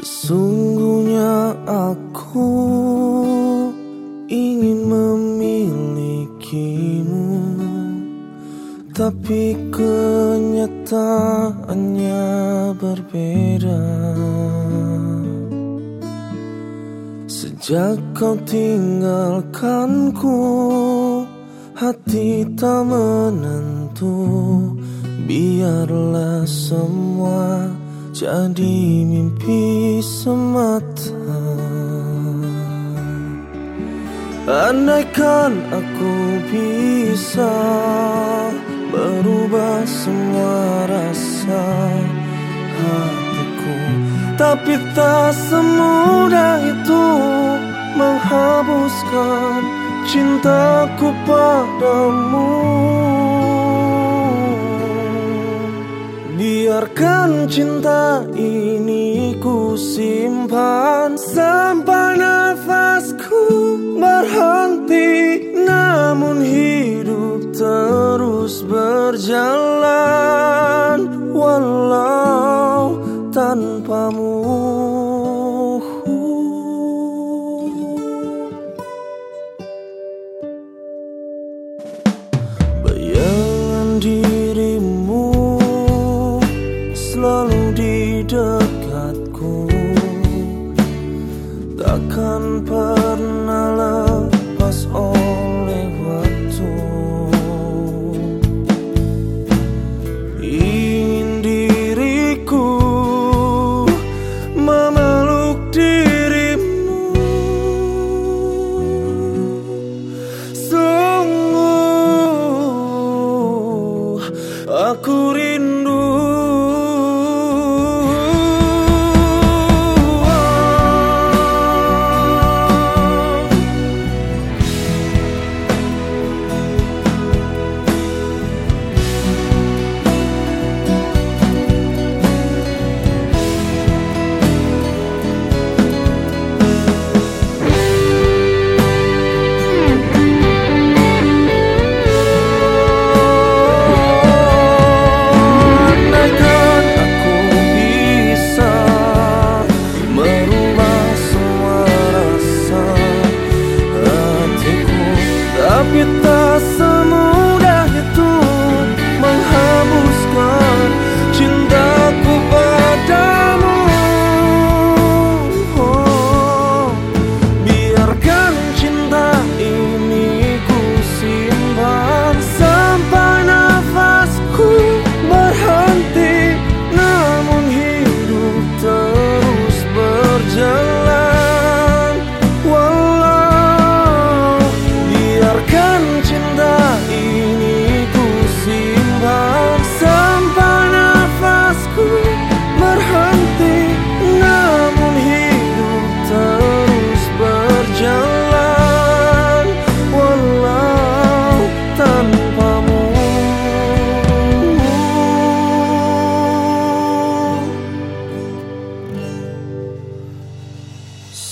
Sesungguhnya aku ingin memilikimu Tapi kenyataannya berbeda. Sejak kau tinggalkanku Hati tak menentu. Biarlah semua jadi mimpi semata. Andaikan aku bisa berubah semua rasa hatiku. Tapi tak semudah itu menghapuskan cintaku padamu Biarkan cinta ini ku simpan. Sampai nafasku berhenti Namun hidup terus berjalan. Walau tanpamu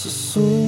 Sou